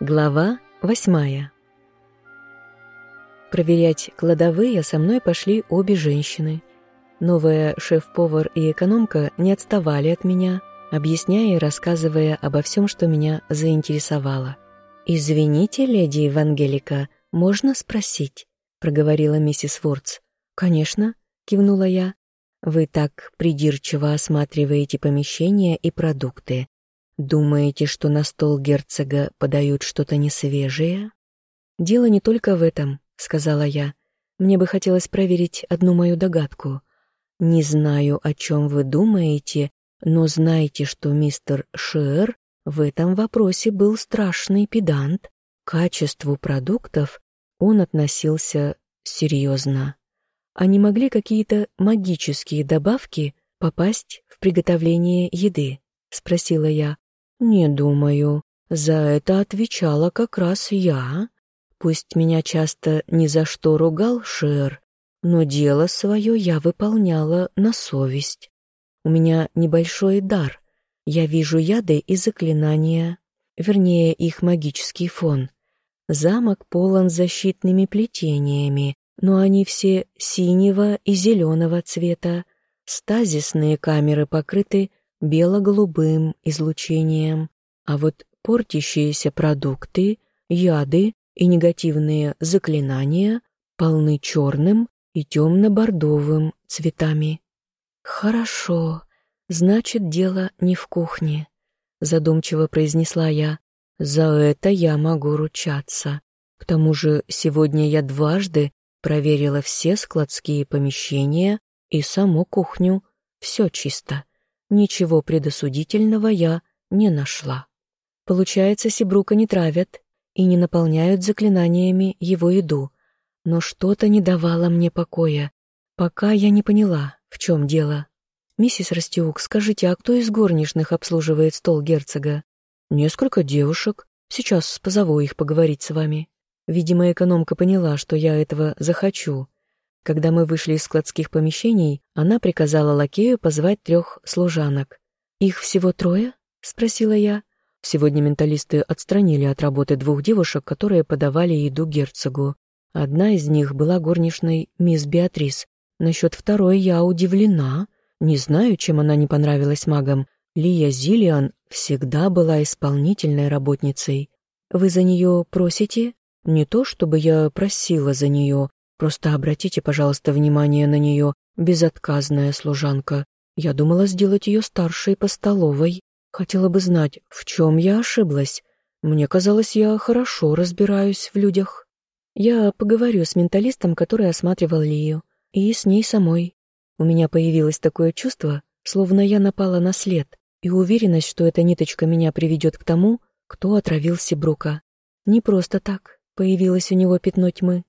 Глава восьмая Проверять кладовые со мной пошли обе женщины. Новая шеф-повар и экономка не отставали от меня, объясняя и рассказывая обо всем, что меня заинтересовало. «Извините, леди Евангелика, можно спросить?» — проговорила миссис Вордс. «Конечно», — кивнула я. «Вы так придирчиво осматриваете помещения и продукты. Думаете, что на стол герцога подают что-то несвежее? Дело не только в этом, сказала я. Мне бы хотелось проверить одну мою догадку. Не знаю, о чем вы думаете, но знаете, что мистер Шер в этом вопросе был страшный педант. К качеству продуктов он относился серьезно. А не могли какие-то магические добавки попасть в приготовление еды? Спросила я. «Не думаю. За это отвечала как раз я. Пусть меня часто ни за что ругал Шер, но дело свое я выполняла на совесть. У меня небольшой дар. Я вижу яды и заклинания, вернее, их магический фон. Замок полон защитными плетениями, но они все синего и зеленого цвета. Стазисные камеры покрыты бело-голубым излучением, а вот портящиеся продукты, яды и негативные заклинания полны черным и темно-бордовым цветами. «Хорошо, значит, дело не в кухне», — задумчиво произнесла я. «За это я могу ручаться. К тому же сегодня я дважды проверила все складские помещения и саму кухню. Все чисто. Ничего предосудительного я не нашла. Получается, Сибрука не травят и не наполняют заклинаниями его еду, но что-то не давало мне покоя, пока я не поняла, в чем дело. «Миссис Растиук, скажите, а кто из горничных обслуживает стол герцога?» «Несколько девушек. Сейчас позову их поговорить с вами». Видимо, экономка поняла, что я этого захочу, когда мы вышли из складских помещений, она приказала лакею позвать трех служанок. «Их всего трое?» — спросила я. Сегодня менталисты отстранили от работы двух девушек, которые подавали еду герцогу. Одна из них была горничной мисс Беатрис. Насчет второй я удивлена. Не знаю, чем она не понравилась магам. Лия Зилиан всегда была исполнительной работницей. «Вы за нее просите?» «Не то, чтобы я просила за нее, Просто обратите, пожалуйста, внимание на нее, безотказная служанка. Я думала сделать ее старшей по столовой. Хотела бы знать, в чем я ошиблась. Мне казалось, я хорошо разбираюсь в людях. Я поговорю с менталистом, который осматривал Лию, и с ней самой. У меня появилось такое чувство, словно я напала на след, и уверенность, что эта ниточка меня приведет к тому, кто отравил Сибрука. Не просто так появилось у него пятно тьмы.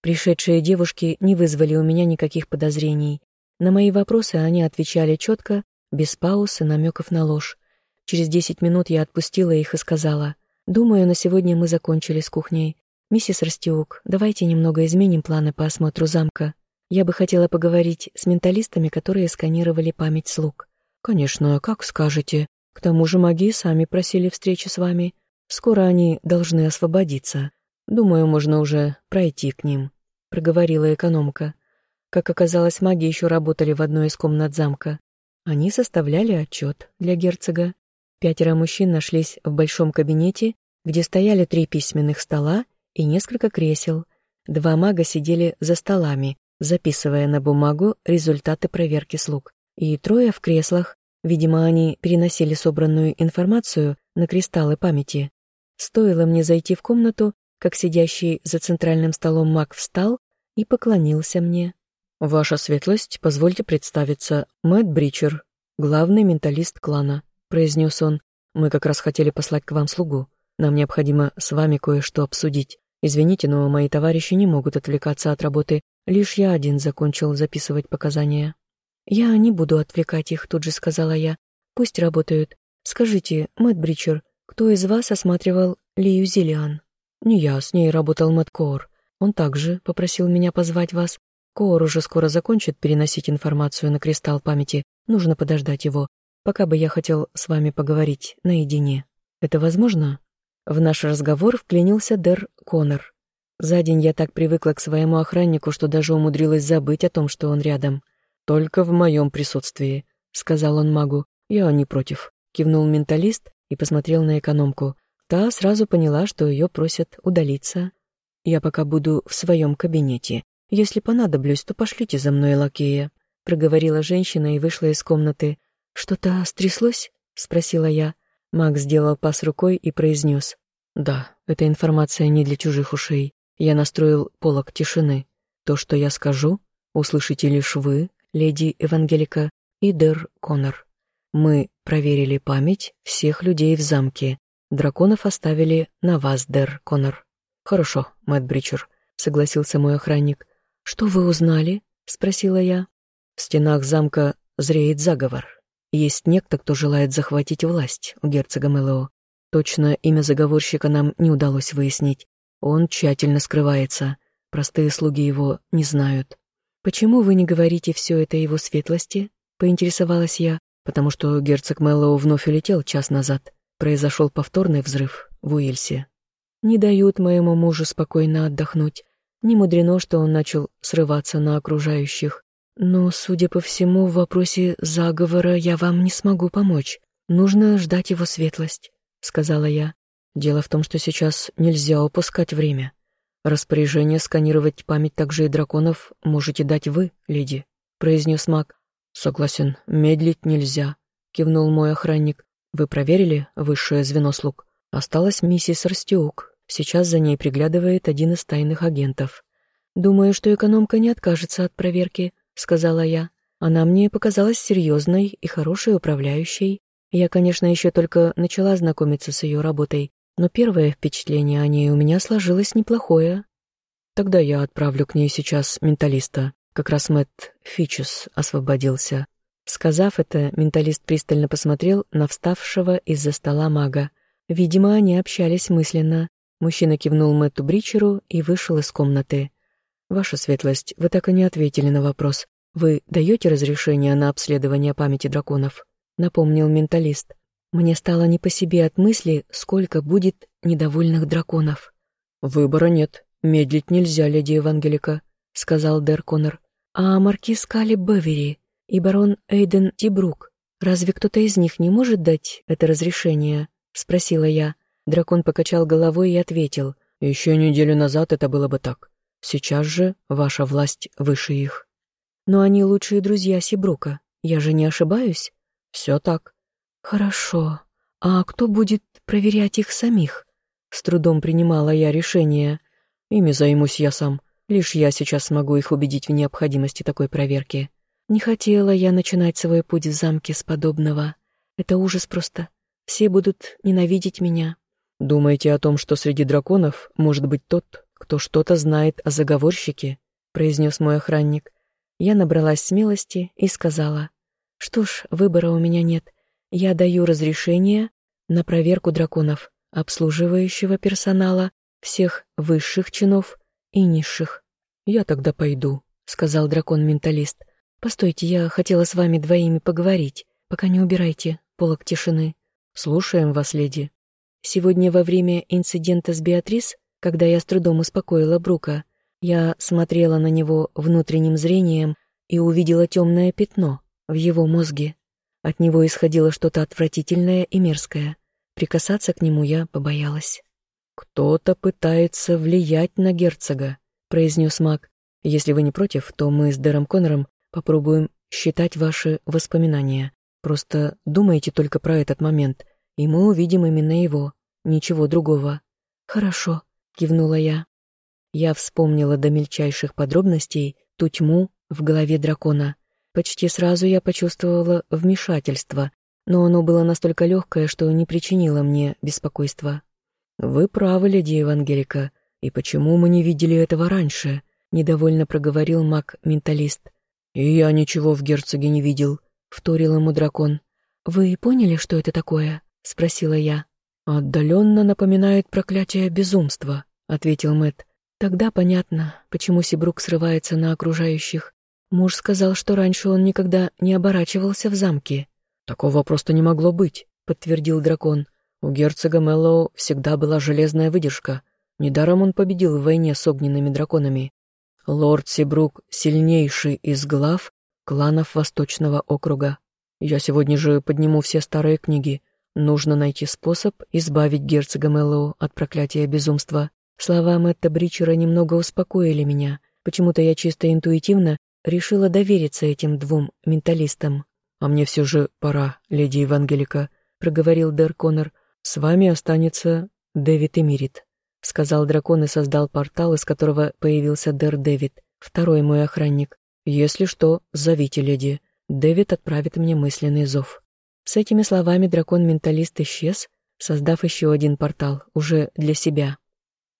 Пришедшие девушки не вызвали у меня никаких подозрений. На мои вопросы они отвечали четко, без пауз и намеков на ложь. Через десять минут я отпустила их и сказала, «Думаю, на сегодня мы закончили с кухней. Миссис Растиук, давайте немного изменим планы по осмотру замка. Я бы хотела поговорить с менталистами, которые сканировали память слуг». «Конечно, как скажете. К тому же маги сами просили встречи с вами. Скоро они должны освободиться. «Думаю, можно уже пройти к ним», — проговорила экономка. Как оказалось, маги еще работали в одной из комнат замка. Они составляли отчет для герцога. Пятеро мужчин нашлись в большом кабинете, где стояли три письменных стола и несколько кресел. Два мага сидели за столами, записывая на бумагу результаты проверки слуг. И трое в креслах, видимо, они переносили собранную информацию на кристаллы памяти. Стоило мне зайти в комнату, как сидящий за центральным столом маг встал и поклонился мне. «Ваша светлость, позвольте представиться, Мэтт Бричер, главный менталист клана», — произнес он. «Мы как раз хотели послать к вам слугу. Нам необходимо с вами кое-что обсудить. Извините, но мои товарищи не могут отвлекаться от работы. Лишь я один закончил записывать показания». «Я не буду отвлекать их», — тут же сказала я. «Пусть работают. Скажите, Мэтт Бричер, кто из вас осматривал Лию Зиллиан?» «Не я, с ней работал Мэтт Коор. Он также попросил меня позвать вас. Коор уже скоро закончит переносить информацию на кристалл памяти. Нужно подождать его. Пока бы я хотел с вами поговорить наедине. Это возможно?» В наш разговор вклинился Дер Коннор. За день я так привыкла к своему охраннику, что даже умудрилась забыть о том, что он рядом. «Только в моем присутствии», — сказал он магу. «Я не против», — кивнул менталист и посмотрел на экономку. Та сразу поняла, что ее просят удалиться. «Я пока буду в своем кабинете. Если понадоблюсь, то пошлите за мной лакея», — проговорила женщина и вышла из комнаты. «Что-то стряслось?» — спросила я. Маг сделал пас рукой и произнес. «Да, эта информация не для чужих ушей. Я настроил полок тишины. То, что я скажу, услышите лишь вы, леди Евангелика и Дер Коннор. Мы проверили память всех людей в замке. Драконов оставили на вас, Дер Коннор. Хорошо, Мэтт Бричер, согласился мой охранник. Что вы узнали? спросила я. В стенах замка зреет заговор. Есть некто, кто желает захватить власть у герцога Мэллоу. Точно имя заговорщика нам не удалось выяснить. Он тщательно скрывается. Простые слуги его не знают. «Почему вы не говорите все это его светлости?» — поинтересовалась я. «Потому что герцог Мэллоу вновь улетел час назад. Произошел повторный взрыв в Уильсе. Не дают моему мужу спокойно отдохнуть. Не мудрено, что он начал срываться на окружающих. Но, судя по всему, в вопросе заговора я вам не смогу помочь. Нужно ждать его светлость», — сказала я. «Дело в том, что сейчас нельзя упускать время. Распоряжение сканировать память также и драконов можете дать вы, леди», — произнес маг. «Согласен, медлить нельзя», — кивнул мой охранник. «Вы проверили высшее звено слуг? Осталась миссис Растиук. Сейчас за ней приглядывает один из тайных агентов. Думаю, что экономка не откажется от проверки», сказала я. Она мне показалась серьезной и хорошей управляющей. Я, конечно, еще только начала знакомиться с ее работой, но первое впечатление о ней у меня сложилось неплохое. Тогда я отправлю к ней сейчас менталиста. Как раз Мэтт Фичус освободился. Сказав это, менталист пристально посмотрел на вставшего из-за стола мага. Видимо, они общались мысленно. Мужчина кивнул Мэтту Бричеру и вышел из комнаты. «Ваша светлость, вы так и не ответили на вопрос. Вы даете разрешение на обследование памяти драконов?» Напомнил менталист. Мне стало не по себе от мысли, сколько будет недовольных драконов. «Выбора нет. Медлить нельзя, леди Евангелика», — сказал Дер Коннор. «А маркиз Кали Бевери и барон Эйден Тибрук, разве кто-то из них не может дать это разрешение?» — спросила я. Дракон покачал головой и ответил. «Еще неделю назад это было бы так. Сейчас же ваша власть выше их. Но они лучшие друзья Сибрука. Я же не ошибаюсь? Все так. Хорошо. А кто будет проверять их самих? С трудом принимала я решение. Ими займусь я сам. Лишь я сейчас смогу их убедить в необходимости такой проверки. Не хотела я начинать свой путь в замке с подобного. Это ужас просто. Все будут ненавидеть меня. Думаете о том, что среди драконов может быть тот, кто что-то знает о заговорщике», — произнес мой охранник. Я набралась смелости и сказала, «Что ж, выбора у меня нет. Я даю разрешение на проверку драконов, обслуживающего персонала, всех высших чинов и низших. Я тогда пойду», — сказал дракон-менталист. «Постойте, я хотела с вами двоими поговорить, пока не убирайте полок тишины». «Слушаем вас, леди». Сегодня во время инцидента с Беатрис когда я с трудом успокоила Брука, я смотрела на него внутренним зрением и увидела темное пятно в его мозге. От него исходило что-то отвратительное и мерзкое. Прикасаться к нему я побоялась. «Кто-то пытается влиять на герцога», — произнес маг. «Если вы не против, то мы с Дэром Коннором попробуем считать ваши воспоминания. Просто думайте только про этот момент, и мы увидим именно его, ничего другого». «Хорошо», кивнула я. Я вспомнила до мельчайших подробностей ту тьму в голове дракона. Почти сразу я почувствовала вмешательство, но оно было настолько легкое, что не причинило мне беспокойства. «Вы правы, леди Евангелика, и почему мы не видели этого раньше?» — недовольно проговорил маг-менталист. «И я ничего в герцоге не видел», — вторил ему дракон. «Вы поняли, что это такое?» — спросила я. «Отдаленно напоминает проклятие безумства», ответил Мэт. Тогда понятно, почему Сибрук срывается на окружающих. Муж сказал, что раньше он никогда не оборачивался в замке. Такого просто не могло быть, подтвердил дракон. У герцога Мэллоу всегда была железная выдержка. Недаром он победил в войне с огненными драконами. Лорд Сибрук — сильнейший из глав кланов Восточного округа. Я сегодня же подниму все старые книги. Нужно найти способ избавить герцога Мэллоу от проклятия безумства. Слова Мэтта Бричера немного успокоили меня. Почему-то я чисто интуитивно решила довериться этим двум менталистам. «А мне все же пора, леди Евангелика», — проговорил Дэр Коннор. «С вами останется Дэвид Эмирит», — сказал дракон и создал портал, из которого появился Дэр Дэвид, второй мой охранник. «Если что, зовите, леди. Дэвид отправит мне мысленный зов». С этими словами дракон-менталист исчез, создав еще один портал, уже для себя.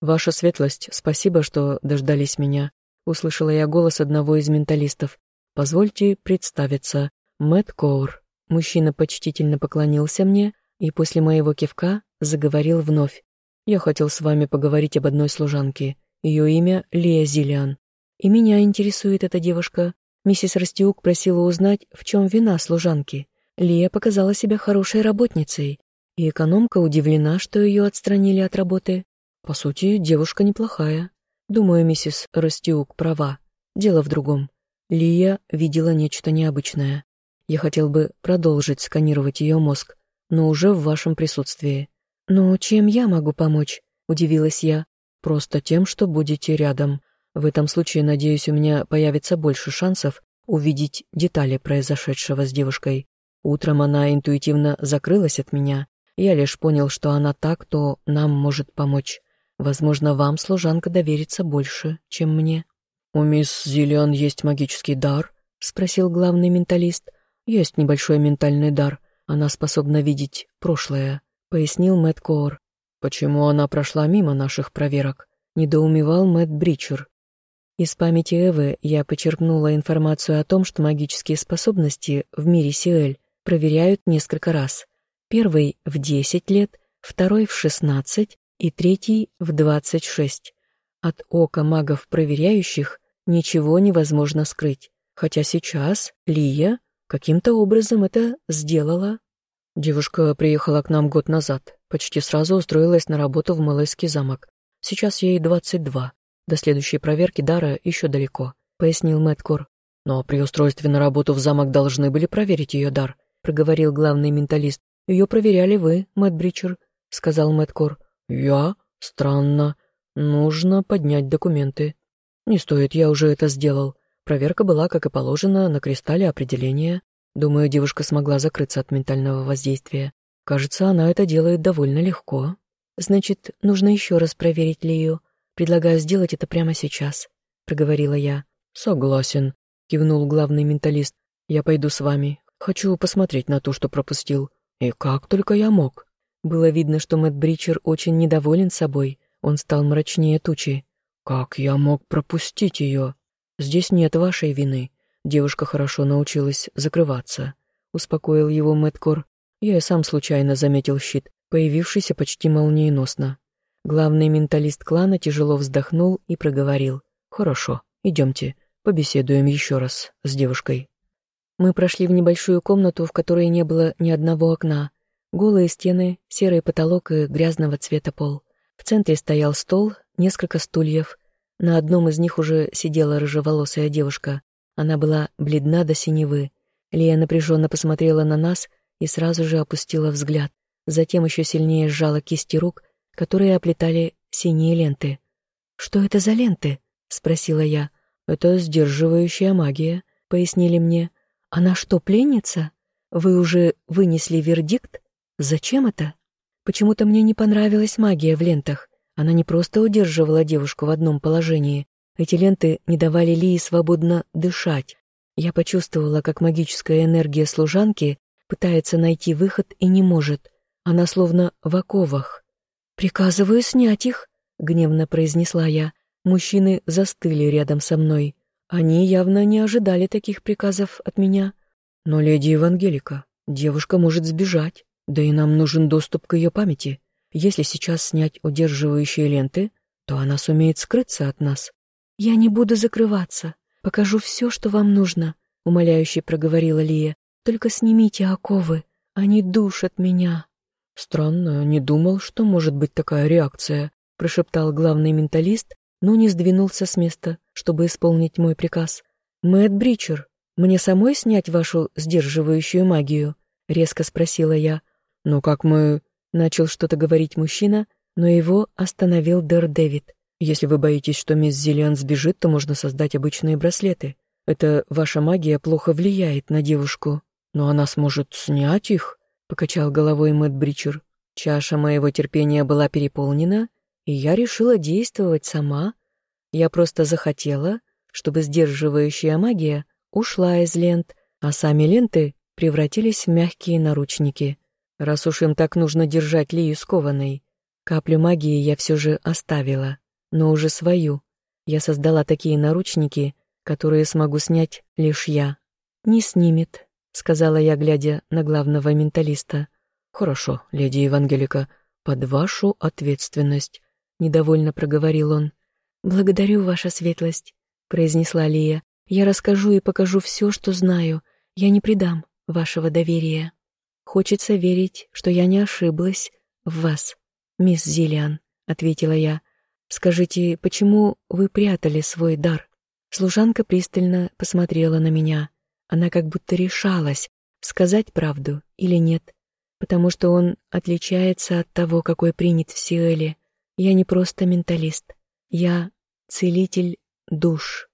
«Ваша светлость, спасибо, что дождались меня», — услышала я голос одного из менталистов. «Позвольте представиться. Мэтт Коур». Мужчина почтительно поклонился мне и после моего кивка заговорил вновь. «Я хотел с вами поговорить об одной служанке. Ее имя Лия Зилиан. И меня интересует эта девушка. Миссис Растиук просила узнать, в чем вина служанки. Лия показала себя хорошей работницей, и экономка удивлена, что ее отстранили от работы. По сути, девушка неплохая. Думаю, миссис Растиук права. Дело в другом. Лия видела нечто необычное. Я хотел бы продолжить сканировать ее мозг, но уже в вашем присутствии. «Но чем я могу помочь?» — удивилась я. «Просто тем, что будете рядом. В этом случае, надеюсь, у меня появится больше шансов увидеть детали произошедшего с девушкой. Утром она интуитивно закрылась от меня. Я лишь понял, что она так, кто нам может помочь. Возможно, вам служанка доверится больше, чем мне». «У мисс Зиллиан есть магический дар?» — спросил главный менталист. «Есть небольшой ментальный дар. Она способна видеть прошлое», — пояснил Мэтт Коор. «Почему она прошла мимо наших проверок?» — недоумевал Мэтт Бричер. Из памяти Эвы я почерпнула информацию о том, что магические способности в мире Сиэль проверяют несколько раз. Первый — в 10 лет, второй — в 16, и третий в 26. От ока магов-проверяющих ничего невозможно скрыть, хотя сейчас Лия каким-то образом это сделала. Девушка приехала к нам год назад, почти сразу устроилась на работу в Малайский замок. Сейчас ей 22. До следующей проверки дара еще далеко, пояснил Мэткор. Но при устройстве на работу в замок должны были проверить ее дар, проговорил главный менталист. Ее проверяли вы, Мэтт Бричер, сказал Мэткор. «Я? Странно. Нужно поднять документы. Не стоит, я уже это сделал. Проверка была, как и положено, на кристалле определения. Думаю, девушка смогла закрыться от ментального воздействия. Кажется, она это делает довольно легко. Значит, нужно еще раз проверить Лию. Предлагаю сделать это прямо сейчас», — проговорила я. «Согласен», — кивнул главный менталист. «Я пойду с вами. Хочу посмотреть на то, что пропустил. И как только я мог». Было видно, что Мэтт Бричер очень недоволен собой. Он стал мрачнее тучи. «Как я мог пропустить ее? Здесь нет вашей вины. Девушка хорошо научилась закрываться», — успокоил его Мэткор. Я и сам случайно заметил щит, появившийся почти молниеносно. Главный менталист клана тяжело вздохнул и проговорил. «Хорошо, идемте, побеседуем еще раз с девушкой». Мы прошли в небольшую комнату, в которой не было ни одного окна, Голые стены, серый потолок и грязного цвета пол. В центре стоял стол, несколько стульев. На одном из них уже сидела рыжеволосая девушка. Она была бледна до синевы. Лия напряженно посмотрела на нас и сразу же опустила взгляд. Затем еще сильнее сжала кисти рук, которые оплетали синие ленты. «Что это за ленты?» — спросила я. «Это сдерживающая магия», — пояснили мне. «Она что, пленница? Вы уже вынесли вердикт?» Зачем это? Почему-то мне не понравилась магия в лентах. Она не просто удерживала девушку в одном положении. Эти ленты не давали Лии свободно дышать. Я почувствовала, как магическая энергия служанки пытается найти выход и не может. Она словно в оковах. «Приказываю снять их», — гневно произнесла я. Мужчины застыли рядом со мной. Они явно не ожидали таких приказов от меня. Но леди Евангелика, девушка может сбежать. Да и нам нужен доступ к ее памяти. Если сейчас снять удерживающие ленты, то она сумеет скрыться от нас. «Я не буду закрываться. Покажу все, что вам нужно», — умоляюще проговорила Лия. «Только снимите оковы. Они душат меня». Странно, не думал, что может быть такая реакция, прошептал главный менталист, но не сдвинулся с места, чтобы исполнить мой приказ. Мэтт Бричер, мне самой снять вашу сдерживающую магию? резко спросила я. Ну как мы... Начал что-то говорить мужчина, но его остановил Дэр Дэвид. Если вы боитесь, что мисс Зиллиан сбежит, то можно создать обычные браслеты. Это ваша магия плохо влияет на девушку. Но она сможет снять их, покачал головой Мэтт Бричер. Чаша моего терпения была переполнена, и я решила действовать сама. Я просто захотела, чтобы сдерживающая магия ушла из лент, а сами ленты превратились в мягкие наручники. Раз уж им так нужно держать Лию скованной, каплю магии я все же оставила, но уже свою. Я создала такие наручники, которые смогу снять лишь я. «Не снимет», — сказала я, глядя на главного менталиста. «Хорошо, леди Евангелика, под вашу ответственность», — недовольно проговорил он. «Благодарю, ваша светлость», — произнесла Лия. «Я расскажу и покажу все, что знаю. Я не предам вашего доверия. Хочется верить, что я не ошиблась в вас, мисс Зиллиан», — ответила я. «Скажите, почему вы прятали свой дар?» Служанка пристально посмотрела на меня. Она как будто решалась, сказать правду или нет, потому что он отличается от того, какой принят в Сиэле. Я не просто менталист, я целитель душ.